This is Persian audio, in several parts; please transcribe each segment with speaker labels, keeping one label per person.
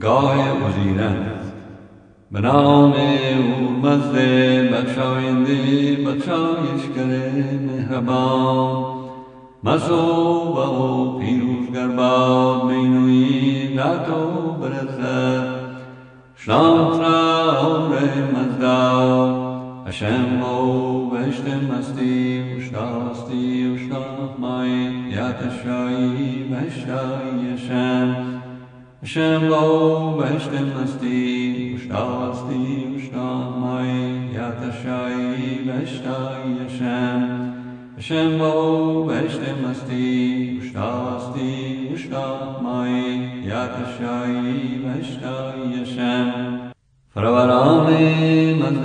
Speaker 1: گاه گزیدن به نام او مزد بخشاینده بخشایشگر مهربان. مسو و پیروزگر باد مینوی نتو برزد شنانترا اور مزدا اشم او بشت مستی وشتاستی وشتاق مای یاتشایی بشتایی اشم اشم او بشت مستی وشتاستی وشتاق مای یاتشایی بشتایی اشم اشم او بشت مستی وشتاستی وشتاق مای یاتشایی بشتایی اشم فرورام مزد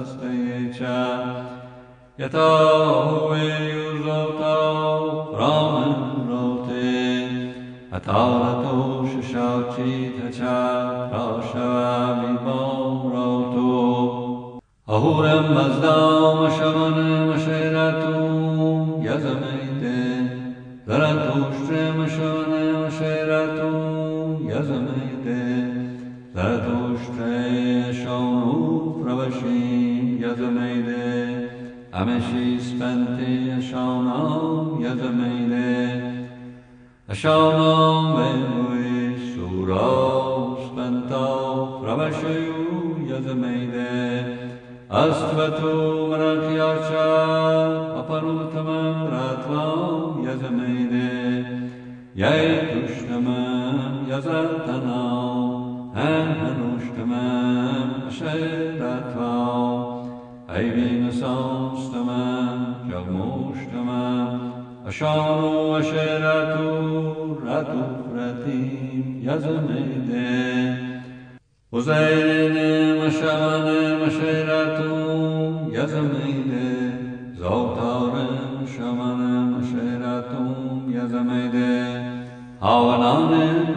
Speaker 1: Sastaye Cha Yata Hove Yuzavtao Brahman Rote Atavato Shushau Chita Cha Prashava Vibhom Roto Ahuram O Shavanam Shiratu امشی سپنتی شانام یزمیده اشانام بنوی سورا سپنتا پروشیو یزمیده استوتو مرخیاچا اپروتمم راتوام یزمیده یای تشتمم یزرتنام هم هنوشتمم اشانو اشیرتو رتو فرتیم یزمیده وزیرین مشان مشیرتون یزمیده زوتارم شمن مشیرتون یزمیده آونان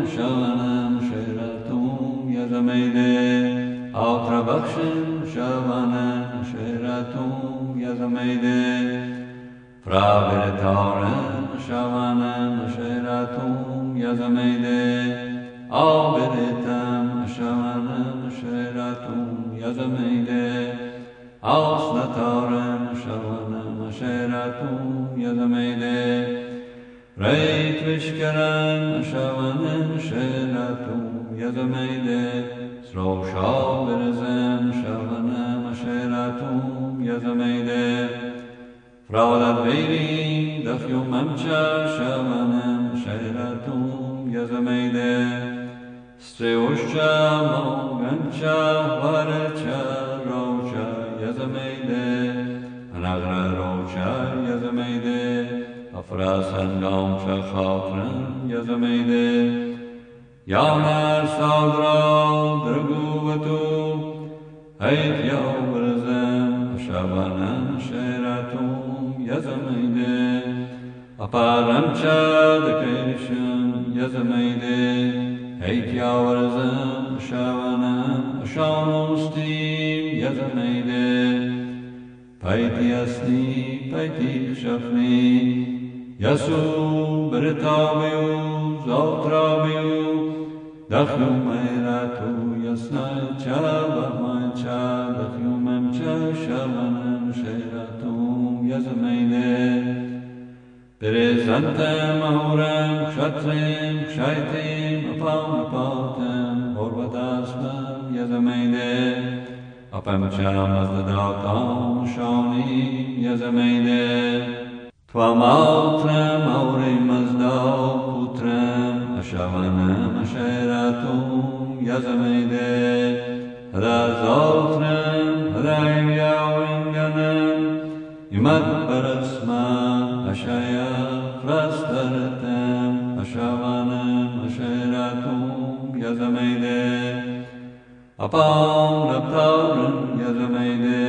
Speaker 1: شمن مشیرتون یزمیده آتر بخشن شمن مشیرتون یزمیده فرابرتارم شمن مشیرتون یزمیده آبرتم شمنم شیرتون یزمیده آسنتارم شمنم شیرتون یزمیده ریت وشکرم شمنم شیرتون یزمیده سروشا برزم شمنم شیرتون یزمیده فرادت بیری دخیو ممچه شمنم شیرتون یزمیده Streuscha mogancha varacha rocha yazameide anagra rocha yazameide afrasangam shakhatran yazameide yanar sadra draguvatu ait yavrazam shavanam aparamcha dakesham yazameide Heityavarızım şavanım şanostim yazanayde Paitiyasni paitik şafni Yasu beritaviyu zautraviyu Dakhlu mayratu yasna çava mança Prezantem aurem kshatrim kshaitim apam apatem orvadasmam yazameide apam cham azdadatam shanim yazameide Tvamautrem aurim azdau putrem ashavanam asheratum yazamede hada zoltrem hada yawinganem imat parasma ashaya Brahmanam Asheratum Yazamayde. Apam Raptavram Yazamayde.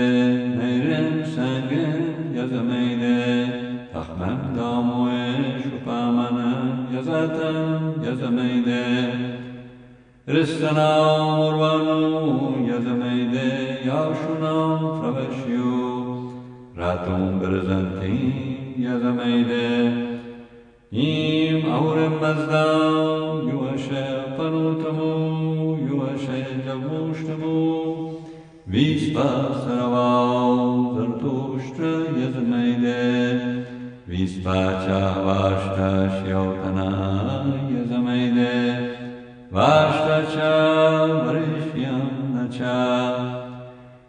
Speaker 1: Neyrim Sangin Yazamayde. Tahmem Damuye Şupamanam Yazatam Yazamayde. Ristanam Urvanu Yazamayde. Yavşunam Pravashyu Ratum Brizantim Yazamayde. Berzantim yazamede im aurim mazdam yuashe panutamu yuashe javushtamu vispasaraval zartushtra yazamede vispacha vashta shyotana yazamede Vashtacha Varishyamnacha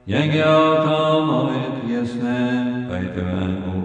Speaker 1: Yengyautamoit Yasne Vaitavanu Mazdahuru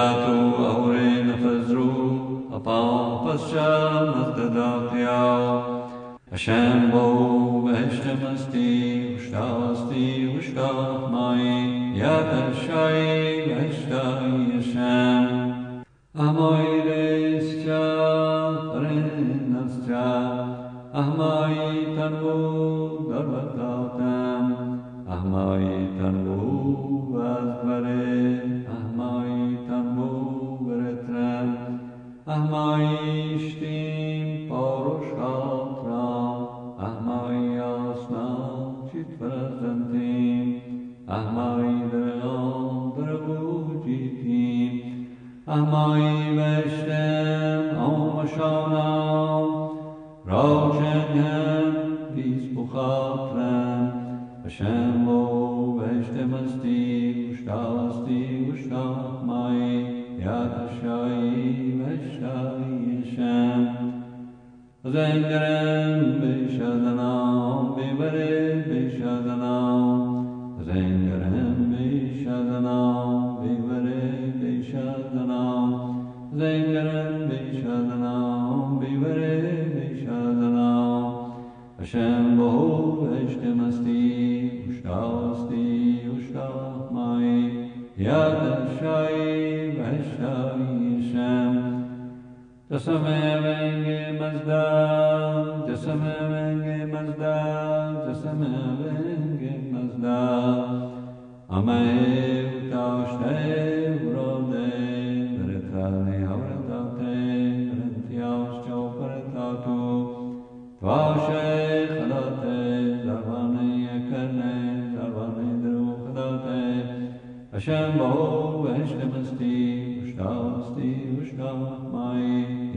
Speaker 1: Ahmai shtim poroshatram, Ahmai asna chitvarazantim, Ahmai deram dravujitim, Ahmai veshtem om shanam, Rauchenhem, Vispuchatram, Hashem lo Veshtemasti, Ushtavasti, Zengarem, Vishadanam, Vivare, Vishadanam, Venge Mazda, Jasame Venge Mazda, Jasame Venge Mazda. Ame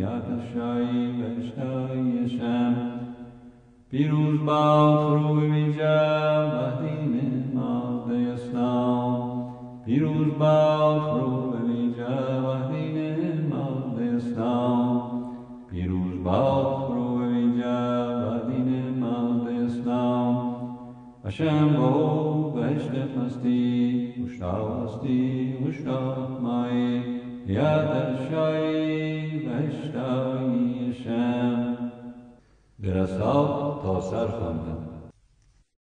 Speaker 1: Ushtavmai, Yatashai, Veshtai Hashem. Piruz Baal Chru Vija, Vahdine Maldeyasnam. Piruz Baal Chru Vija, Vahdine Maldeyasnam. Piruz Baal Chru Vija, Vahdine Maldeyasnam. Hashem Bo Veshtemasti, Ushtavasti, Ushtavmai, Yadashai, Veshtai Hashem. به رساب تا سر خواندم